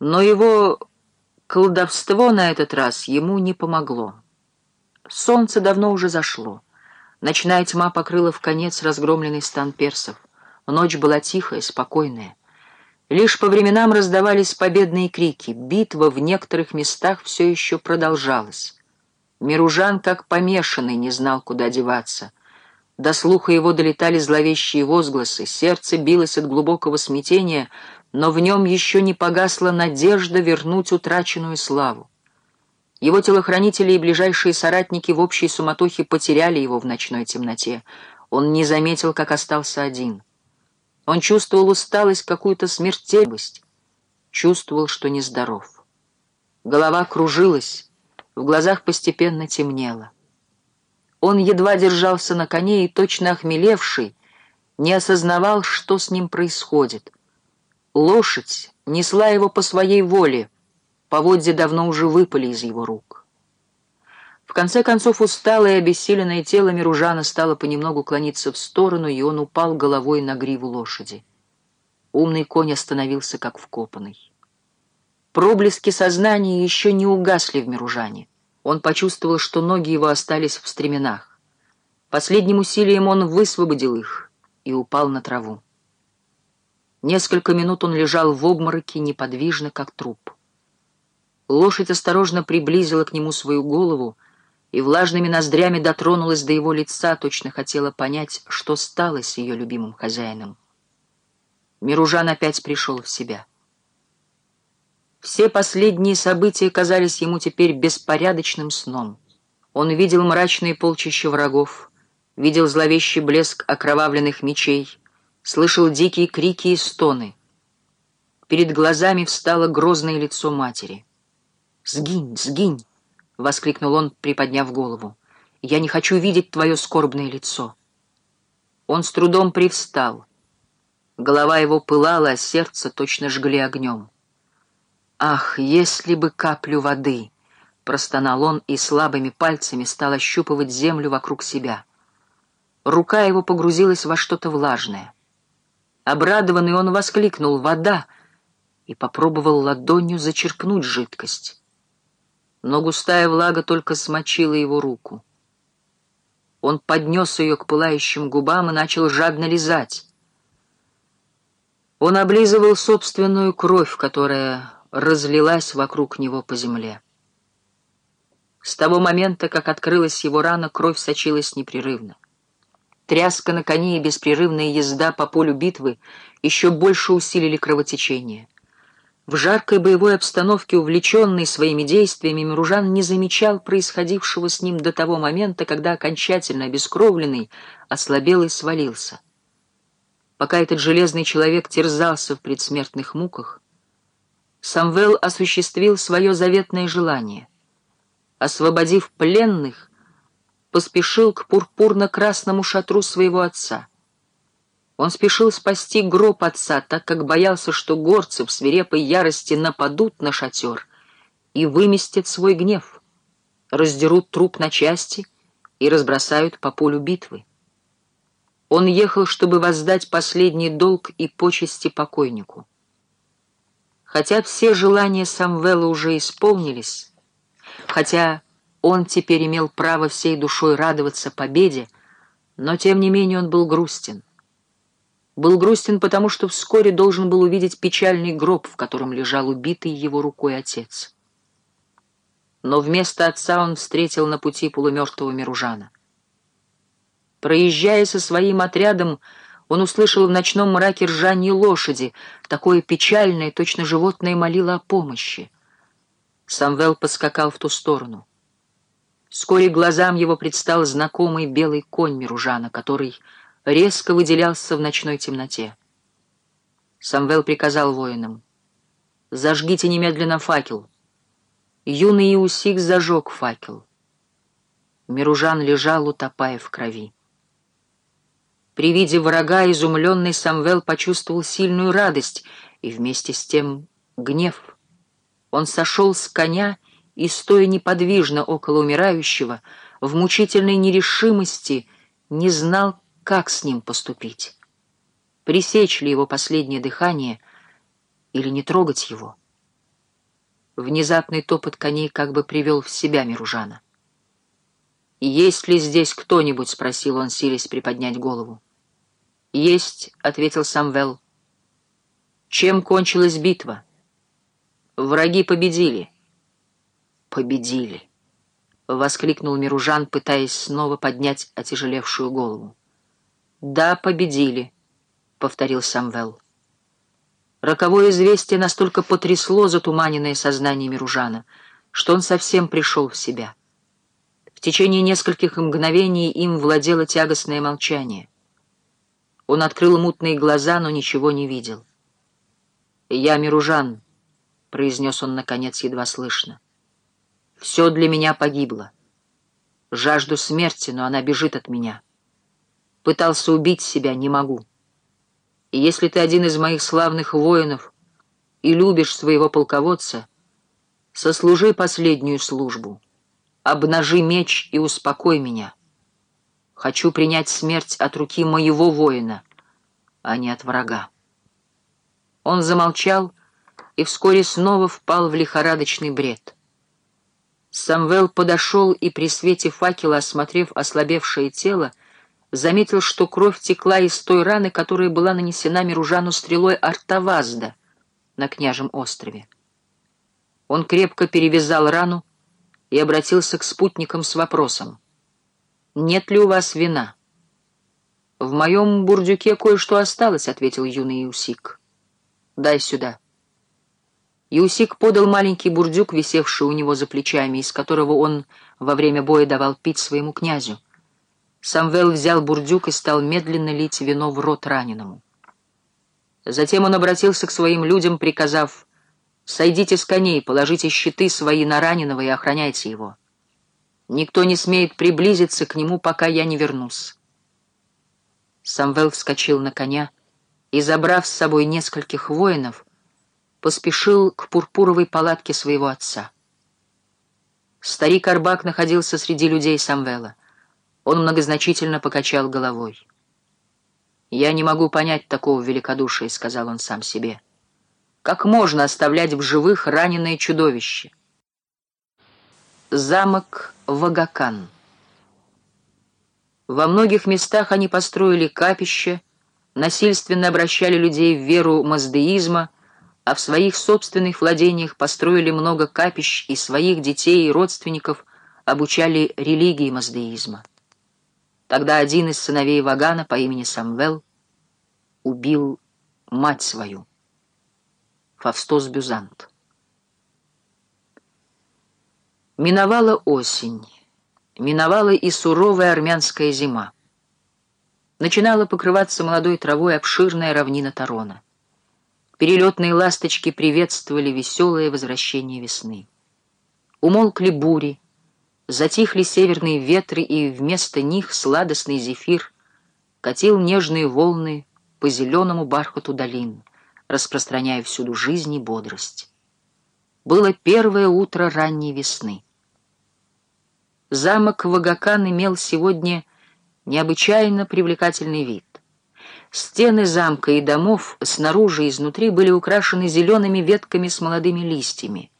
Но его колдовство на этот раз ему не помогло. Солнце давно уже зашло. Ночная тьма покрыла в конец разгромленный стан персов. Ночь была тихая, спокойная. Лишь по временам раздавались победные крики. Битва в некоторых местах все еще продолжалась. Миружан, как помешанный, не знал, куда деваться. До слуха его долетали зловещие возгласы, сердце билось от глубокого смятения, но в нем еще не погасла надежда вернуть утраченную славу. Его телохранители и ближайшие соратники в общей суматохе потеряли его в ночной темноте. Он не заметил, как остался один. Он чувствовал усталость, какую-то смертельность, чувствовал, что нездоров. Голова кружилась, в глазах постепенно темнело. Он едва держался на коне и, точно охмелевший, не осознавал, что с ним происходит. Лошадь несла его по своей воле, поводья давно уже выпали из его рук. В конце концов, усталое и обессиленное тело Миружана стало понемногу клониться в сторону, и он упал головой на гриву лошади. Умный конь остановился, как вкопанный. Проблески сознания еще не угасли в Миружане. Он почувствовал, что ноги его остались в стременах. Последним усилием он высвободил их и упал на траву. Несколько минут он лежал в обмороке, неподвижно, как труп. Лошадь осторожно приблизила к нему свою голову и влажными ноздрями дотронулась до его лица, точно хотела понять, что стало с ее любимым хозяином. Миружан опять пришел в себя. Все последние события казались ему теперь беспорядочным сном. Он видел мрачные полчища врагов, видел зловещий блеск окровавленных мечей, слышал дикие крики и стоны. Перед глазами встало грозное лицо матери. «Сгинь, сгинь!» — воскликнул он, приподняв голову. «Я не хочу видеть твое скорбное лицо». Он с трудом привстал. Голова его пылала, а сердце точно жгли огнем. «Ах, если бы каплю воды!» — простонал он и слабыми пальцами стал ощупывать землю вокруг себя. Рука его погрузилась во что-то влажное. Обрадованный он воскликнул «Вода!» и попробовал ладонью зачерпнуть жидкость. Но густая влага только смочила его руку. Он поднес ее к пылающим губам и начал жадно лизать. Он облизывал собственную кровь, которая разлилась вокруг него по земле. С того момента, как открылась его рана, кровь сочилась непрерывно. Тряска на коне и беспрерывная езда по полю битвы еще больше усилили кровотечение. В жаркой боевой обстановке, увлеченный своими действиями, Миружан не замечал происходившего с ним до того момента, когда окончательно обескровленный ослабел и свалился. Пока этот железный человек терзался в предсмертных муках, Самвел осуществил свое заветное желание. Освободив пленных, поспешил к пурпурно-красному шатру своего отца. Он спешил спасти гроб отца, так как боялся, что горцы в свирепой ярости нападут на шатер и выместят свой гнев, раздерут труп на части и разбросают по полю битвы. Он ехал, чтобы воздать последний долг и почести покойнику. Хотя все желания Самвела уже исполнились, хотя он теперь имел право всей душой радоваться победе, но тем не менее он был грустен. Был грустен, потому что вскоре должен был увидеть печальный гроб, в котором лежал убитый его рукой отец. Но вместо отца он встретил на пути полумертвого Миружана. Проезжая со своим отрядом, он услышал в ночном мраке ржание лошади, такое печальное, точно животное молило о помощи. Самвел поскакал в ту сторону. Вскоре глазам его предстал знакомый белый конь Миружана, который резко выделялся в ночной темноте. Самвел приказал воинам. «Зажгите немедленно факел». Юный Иусик зажег факел. Миружан лежал, утопая в крови. При виде врага изумленный Самвел почувствовал сильную радость и вместе с тем гнев. Он сошел с коня и, стоя неподвижно около умирающего, в мучительной нерешимости не знал, как с ним поступить. Пресечь ли его последнее дыхание или не трогать его? Внезапный топот коней как бы привел в себя Миружана. «Есть ли здесь кто-нибудь?» — спросил он, силясь приподнять голову. «Есть», — ответил Самвел. «Чем кончилась битва?» «Враги победили». «Победили», — воскликнул Миружан, пытаясь снова поднять отяжелевшую голову. «Да, победили», — повторил Самвел. Роковое известие настолько потрясло затуманенное сознание Миружана, что он совсем пришел в себя. В течение нескольких мгновений им владело тягостное молчание. Он открыл мутные глаза, но ничего не видел. «Я Миружан», — произнес он, наконец, едва слышно. «Все для меня погибло. Жажду смерти, но она бежит от меня. Пытался убить себя, не могу. И если ты один из моих славных воинов и любишь своего полководца, сослужи последнюю службу» обнажи меч и успокой меня. Хочу принять смерть от руки моего воина, а не от врага. Он замолчал и вскоре снова впал в лихорадочный бред. Самвел подошел и при свете факела, осмотрев ослабевшее тело, заметил, что кровь текла из той раны, которая была нанесена Миружану стрелой Артавазда на княжем острове. Он крепко перевязал рану, и обратился к спутникам с вопросом. «Нет ли у вас вина?» «В моем бурдюке кое-что осталось», — ответил юный Иусик. «Дай сюда». Иусик подал маленький бурдюк, висевший у него за плечами, из которого он во время боя давал пить своему князю. Самвел взял бурдюк и стал медленно лить вино в рот раненому. Затем он обратился к своим людям, приказав Сойдите с коней, положите щиты свои на раненого и охраняйте его. Никто не смеет приблизиться к нему, пока я не вернусь. Самвел вскочил на коня и, забрав с собой нескольких воинов, поспешил к пурпуровой палатке своего отца. Старик Арбак находился среди людей Самвела. Он многозначительно покачал головой. «Я не могу понять такого великодушия», — сказал он сам себе. — как можно оставлять в живых раненое чудовище? Замок Вагакан Во многих местах они построили капища, насильственно обращали людей в веру маздеизма, а в своих собственных владениях построили много капищ и своих детей и родственников обучали религии маздеизма. Тогда один из сыновей Вагана по имени Самвел убил мать свою. Фавстос Бюзант. Миновала осень, миновала и суровая армянская зима. Начинала покрываться молодой травой обширная равнина Тарона. Перелетные ласточки приветствовали веселое возвращение весны. Умолкли бури, затихли северные ветры, и вместо них сладостный зефир катил нежные волны по зеленому бархату долин распространяя всюду жизнь и бодрость. Было первое утро ранней весны. Замок Вагакан имел сегодня необычайно привлекательный вид. Стены замка и домов снаружи и изнутри были украшены зелеными ветками с молодыми листьями.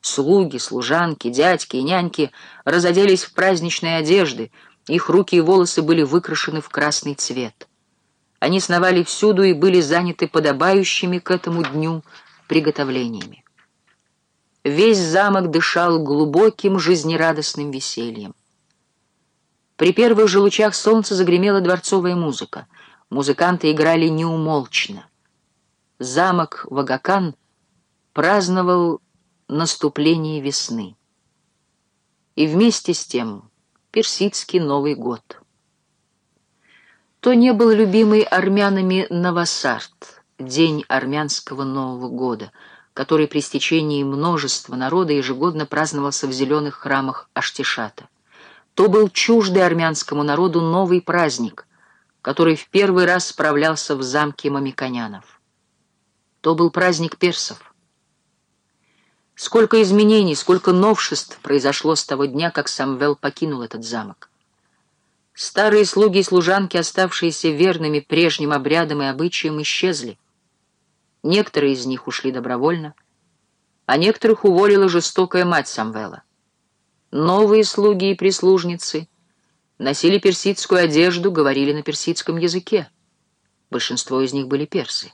Слуги, служанки, дядьки и няньки разоделись в праздничные одежды, их руки и волосы были выкрашены в красный цвет. Они сновали всюду и были заняты подобающими к этому дню приготовлениями. Весь замок дышал глубоким жизнерадостным весельем. При первых же лучах солнца загремела дворцовая музыка. Музыканты играли неумолчно. Замок Вагакан праздновал наступление весны. И вместе с тем персидский Новый год то не был любимый армянами Навасарт, день армянского Нового года, который при стечении множества народа ежегодно праздновался в зеленых храмах Аштишата. То был чуждый армянскому народу новый праздник, который в первый раз справлялся в замке Мамиконянов. То был праздник персов. Сколько изменений, сколько новшеств произошло с того дня, как Самвел покинул этот замок. Старые слуги и служанки, оставшиеся верными прежним обрядам и обычаям, исчезли. Некоторые из них ушли добровольно, а некоторых уволила жестокая мать Самвела. Новые слуги и прислужницы носили персидскую одежду, говорили на персидском языке. Большинство из них были персы.